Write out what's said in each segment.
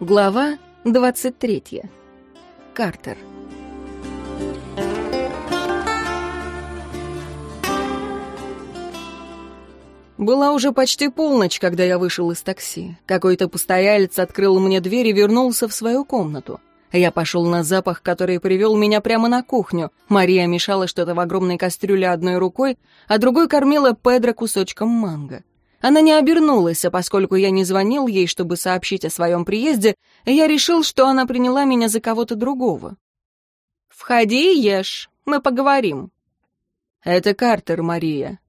Глава 23. Картер. Была уже почти полночь, когда я вышел из такси. Какой-то постоялец открыл мне дверь и вернулся в свою комнату. Я пошел на запах, который привел меня прямо на кухню. Мария мешала что-то в огромной кастрюле одной рукой, а другой кормила Педро кусочком манго. Она не обернулась, а поскольку я не звонил ей, чтобы сообщить о своем приезде, я решил, что она приняла меня за кого-то другого. «Входи ешь, мы поговорим». «Это Картер, Мария».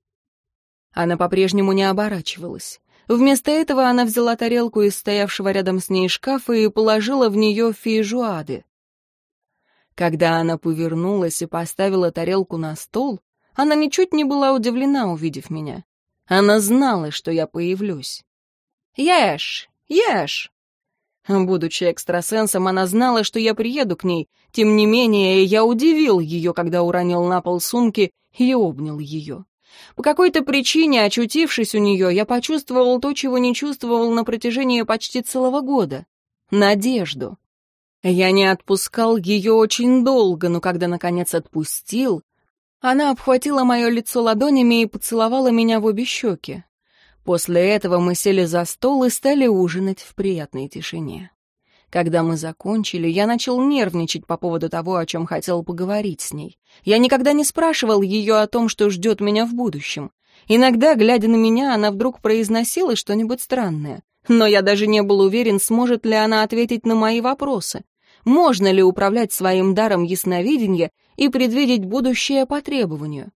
Она по-прежнему не оборачивалась. Вместо этого она взяла тарелку из стоявшего рядом с ней шкафа и положила в нее фейжуады. Когда она повернулась и поставила тарелку на стол, она ничуть не была удивлена, увидев меня. Она знала, что я появлюсь. «Ешь! Ешь!» Будучи экстрасенсом, она знала, что я приеду к ней. Тем не менее, я удивил ее, когда уронил на пол сумки и обнял ее. По какой-то причине, очутившись у нее, я почувствовал то, чего не чувствовал на протяжении почти целого года — надежду. Я не отпускал ее очень долго, но когда, наконец, отпустил, она обхватила мое лицо ладонями и поцеловала меня в обе щеки. После этого мы сели за стол и стали ужинать в приятной тишине. Когда мы закончили, я начал нервничать по поводу того, о чем хотел поговорить с ней. Я никогда не спрашивал ее о том, что ждет меня в будущем. Иногда, глядя на меня, она вдруг произносила что-нибудь странное. Но я даже не был уверен, сможет ли она ответить на мои вопросы. Можно ли управлять своим даром ясновидения и предвидеть будущее по требованию?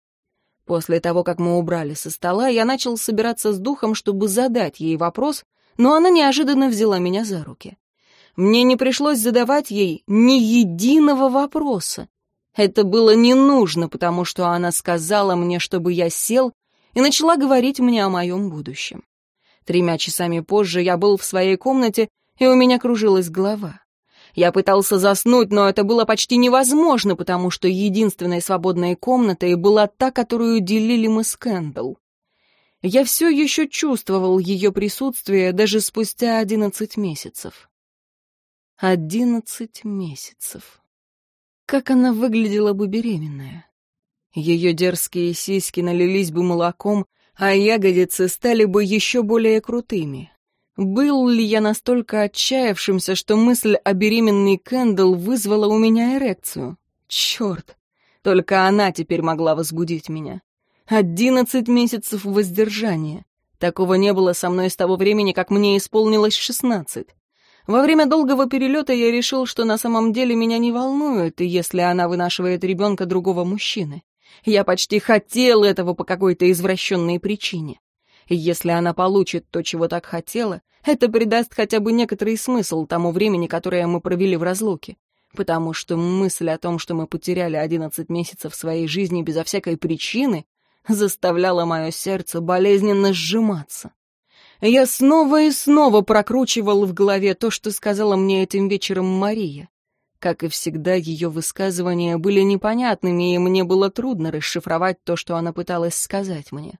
После того, как мы убрали со стола, я начал собираться с духом, чтобы задать ей вопрос, но она неожиданно взяла меня за руки. Мне не пришлось задавать ей ни единого вопроса. Это было не нужно, потому что она сказала мне, чтобы я сел, и начала говорить мне о моем будущем. Тремя часами позже я был в своей комнате, и у меня кружилась голова. Я пытался заснуть, но это было почти невозможно, потому что единственной свободной комнатой была та, которую делили мы с Кэндалл. Я все еще чувствовал ее присутствие даже спустя одиннадцать месяцев. Одиннадцать месяцев. Как она выглядела бы беременная. Ее дерзкие сиськи налились бы молоком, а ягодицы стали бы еще более крутыми. Был ли я настолько отчаявшимся, что мысль о беременной Кэндл вызвала у меня эрекцию? Черт! Только она теперь могла возбудить меня. Одиннадцать месяцев воздержания. Такого не было со мной с того времени, как мне исполнилось шестнадцать. Во время долгого перелета я решил, что на самом деле меня не волнует, если она вынашивает ребенка другого мужчины. Я почти хотел этого по какой-то извращенной причине. Если она получит то, чего так хотела, это придаст хотя бы некоторый смысл тому времени, которое мы провели в разлуке. Потому что мысль о том, что мы потеряли одиннадцать месяцев своей жизни безо всякой причины, заставляла мое сердце болезненно сжиматься. Я снова и снова прокручивал в голове то, что сказала мне этим вечером Мария. Как и всегда, ее высказывания были непонятными, и мне было трудно расшифровать то, что она пыталась сказать мне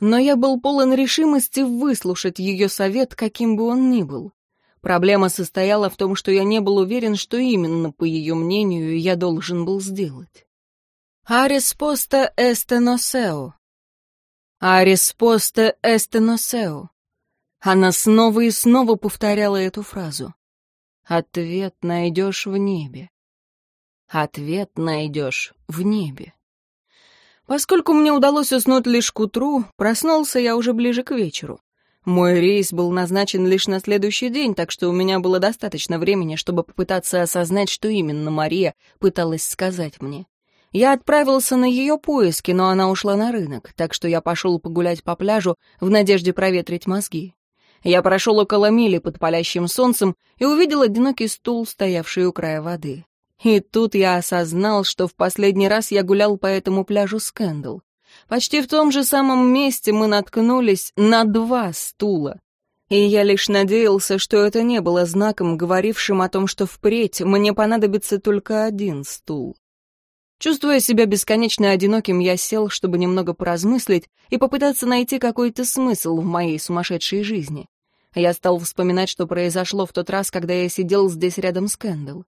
но я был полон решимости выслушать ее совет, каким бы он ни был. Проблема состояла в том, что я не был уверен, что именно, по ее мнению, я должен был сделать. «Арис поста эсте носео». «Арис поста эсте носео». Она снова и снова повторяла эту фразу. «Ответ найдешь в небе». «Ответ найдешь в небе». Поскольку мне удалось уснуть лишь к утру, проснулся я уже ближе к вечеру. Мой рейс был назначен лишь на следующий день, так что у меня было достаточно времени, чтобы попытаться осознать, что именно Мария пыталась сказать мне. Я отправился на ее поиски, но она ушла на рынок, так что я пошел погулять по пляжу в надежде проветрить мозги. Я прошел около мили под палящим солнцем и увидел одинокий стул, стоявший у края воды. И тут я осознал, что в последний раз я гулял по этому пляжу с Кэндл. Почти в том же самом месте мы наткнулись на два стула. И я лишь надеялся, что это не было знаком, говорившим о том, что впредь мне понадобится только один стул. Чувствуя себя бесконечно одиноким, я сел, чтобы немного поразмыслить и попытаться найти какой-то смысл в моей сумасшедшей жизни. Я стал вспоминать, что произошло в тот раз, когда я сидел здесь рядом с Кэндл.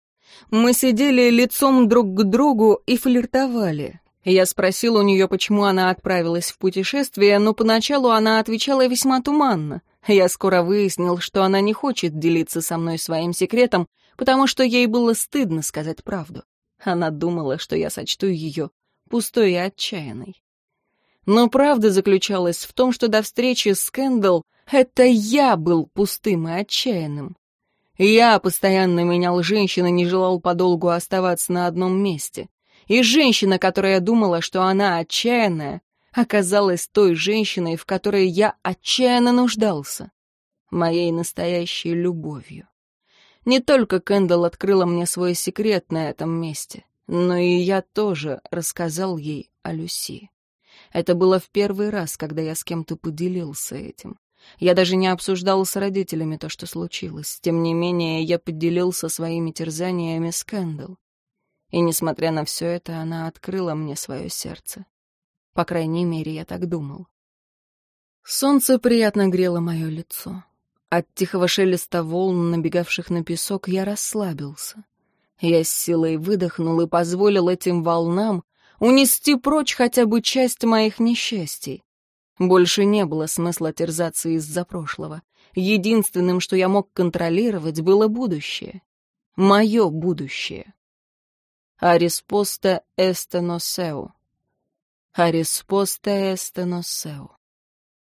Мы сидели лицом друг к другу и флиртовали. Я спросил у нее, почему она отправилась в путешествие, но поначалу она отвечала весьма туманно. Я скоро выяснил, что она не хочет делиться со мной своим секретом, потому что ей было стыдно сказать правду. Она думала, что я сочту ее пустой и отчаянной. Но правда заключалась в том, что до встречи с Кэндалл это я был пустым и отчаянным. Я постоянно менял женщин и не желал подолгу оставаться на одном месте. И женщина, которая думала, что она отчаянная, оказалась той женщиной, в которой я отчаянно нуждался. Моей настоящей любовью. Не только Кэндалл открыла мне свой секрет на этом месте, но и я тоже рассказал ей о Люси. Это было в первый раз, когда я с кем-то поделился этим. Я даже не обсуждал с родителями то, что случилось. Тем не менее, я поделился своими терзаниями с Кэндалл. И, несмотря на все это, она открыла мне свое сердце. По крайней мере, я так думал. Солнце приятно грело мое лицо. От тихого шелеста волн, набегавших на песок, я расслабился. Я с силой выдохнул и позволил этим волнам унести прочь хотя бы часть моих несчастий. Больше не было смысла терзаться из-за прошлого. Единственным, что я мог контролировать, было будущее. Мое будущее. Ариспоста эстеносеу. Ариспоста эстеносеу.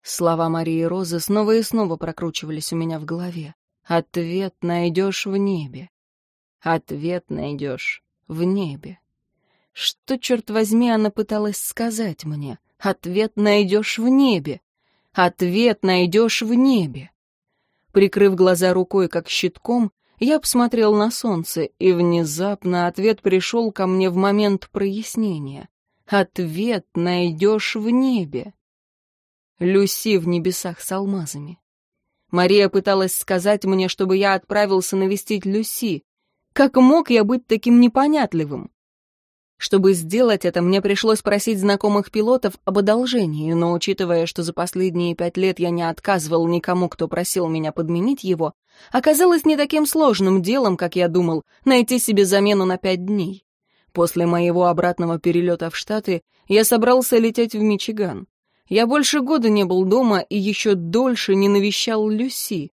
Слова Марии Розы снова и снова прокручивались у меня в голове. Ответ найдешь в небе. Ответ найдешь в небе. Что, черт возьми, она пыталась сказать мне? Ответ найдешь в небе. Ответ найдешь в небе. Прикрыв глаза рукой, как щитком, я посмотрел на солнце, и внезапно ответ пришел ко мне в момент прояснения. Ответ найдешь в небе. Люси в небесах с алмазами. Мария пыталась сказать мне, чтобы я отправился навестить Люси. Как мог я быть таким непонятливым? Чтобы сделать это, мне пришлось просить знакомых пилотов об одолжении, но учитывая, что за последние пять лет я не отказывал никому, кто просил меня подменить его, оказалось не таким сложным делом, как я думал, найти себе замену на пять дней. После моего обратного перелета в Штаты я собрался лететь в Мичиган. Я больше года не был дома и еще дольше не навещал Люси.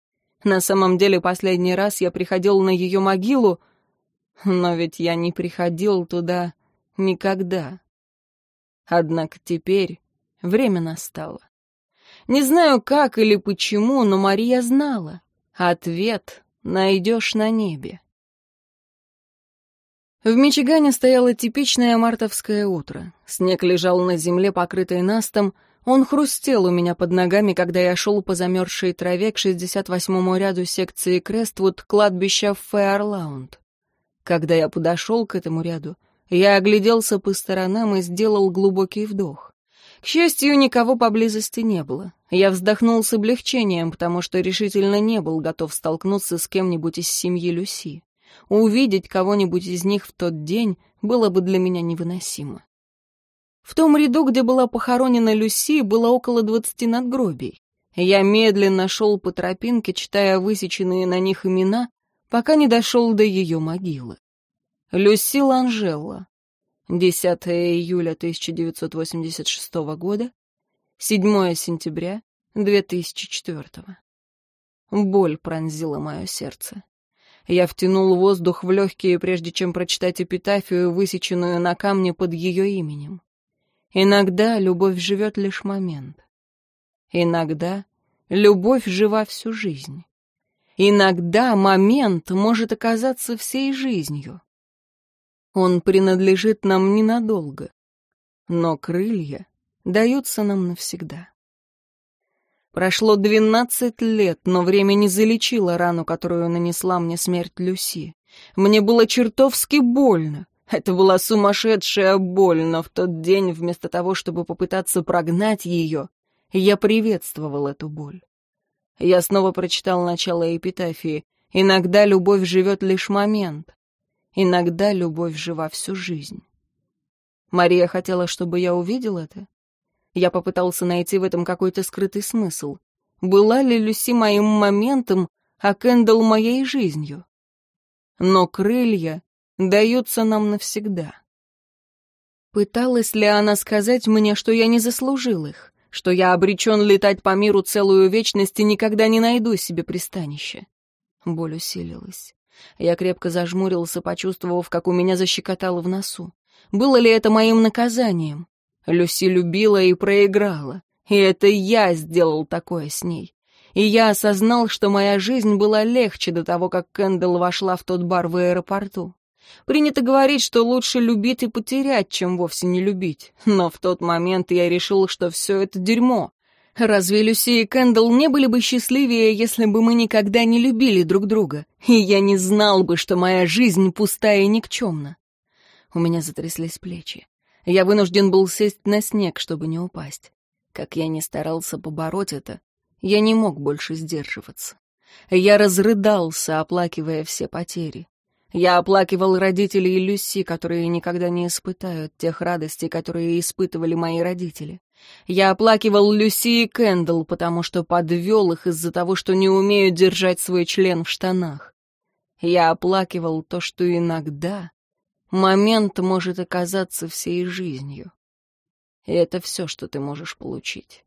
На самом деле, последний раз я приходил на ее могилу, но ведь я не приходил туда Никогда. Однако теперь время настало. Не знаю, как или почему, но Мария знала. Ответ найдешь на небе. В Мичигане стояло типичное мартовское утро. Снег лежал на земле, покрытый настом. Он хрустел у меня под ногами, когда я шел по замерзшей траве к 68-му ряду секции Крествуд кладбища в Фэрлаунд. Когда я подошел к этому ряду, я огляделся по сторонам и сделал глубокий вдох. К счастью, никого поблизости не было. Я вздохнул с облегчением, потому что решительно не был готов столкнуться с кем-нибудь из семьи Люси. Увидеть кого-нибудь из них в тот день было бы для меня невыносимо. В том ряду, где была похоронена Люси, было около двадцати надгробий. Я медленно шел по тропинке, читая высеченные на них имена, пока не дошел до ее могилы. Люси Ланжелла. 10 июля 1986 года, 7 сентября 2004. Боль пронзила мое сердце. Я втянул воздух в легкие, прежде чем прочитать эпитафию, высеченную на камне под ее именем. Иногда любовь живет лишь момент. Иногда любовь жива всю жизнь. Иногда момент может оказаться всей жизнью. Он принадлежит нам ненадолго, но крылья даются нам навсегда. Прошло двенадцать лет, но время не залечило рану, которую нанесла мне смерть Люси. Мне было чертовски больно. Это была сумасшедшая боль, но в тот день, вместо того, чтобы попытаться прогнать ее, я приветствовал эту боль. Я снова прочитал начало эпитафии. «Иногда любовь живет лишь момент, Иногда любовь жива всю жизнь. Мария хотела, чтобы я увидел это. Я попытался найти в этом какой-то скрытый смысл. была ли Люси моим моментом, а Кэндалл моей жизнью. Но крылья даются нам навсегда. Пыталась ли она сказать мне, что я не заслужил их, что я обречен летать по миру целую вечность и никогда не найду себе пристанище? Боль усилилась. Я крепко зажмурился, почувствовав, как у меня защекотало в носу. Было ли это моим наказанием? Люси любила и проиграла. И это я сделал такое с ней. И я осознал, что моя жизнь была легче до того, как Кэндалл вошла в тот бар в аэропорту. Принято говорить, что лучше любить и потерять, чем вовсе не любить. Но в тот момент я решил, что все это дерьмо. Разве Люси и Кэндалл не были бы счастливее, если бы мы никогда не любили друг друга? И я не знал бы, что моя жизнь пустая и никчемна. У меня затряслись плечи. Я вынужден был сесть на снег, чтобы не упасть. Как я не старался побороть это, я не мог больше сдерживаться. Я разрыдался, оплакивая все потери. Я оплакивал родителей Люси, которые никогда не испытают тех радостей, которые испытывали мои родители. Я оплакивал Люси и Кэндалл, потому что подвел их из-за того, что не умеют держать свой член в штанах. Я оплакивал то, что иногда момент может оказаться всей жизнью. И это все, что ты можешь получить.